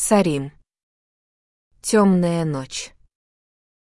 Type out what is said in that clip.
Сарим. Темная ночь.